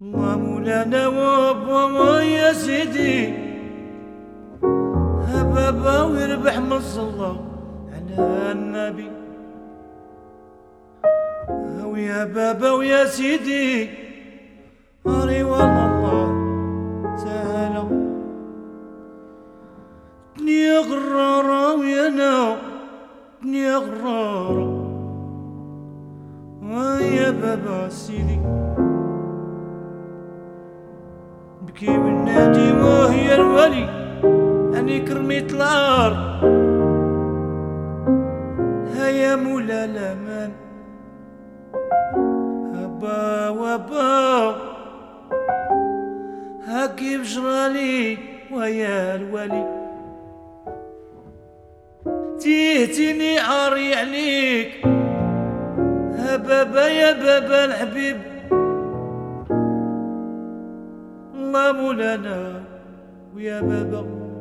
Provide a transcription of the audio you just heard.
مولانا وابا يا سيدي. بابا ويربح من الصلاة على النبي. ويا بابا ويا سيدي. أري والله الله تعالى. دنيا غرارة ويا أنا. دنيا غرارة ويا بابا سيدي. بكي والنادي وهي الولي أني كرميت الأرض هيا مولا الأمان. هبا وبا. هاكي بجرالي ويا الولي. تيهتني عاري عليك. ها بابا يا بابا الحبيب. الله مولانا ويا بابا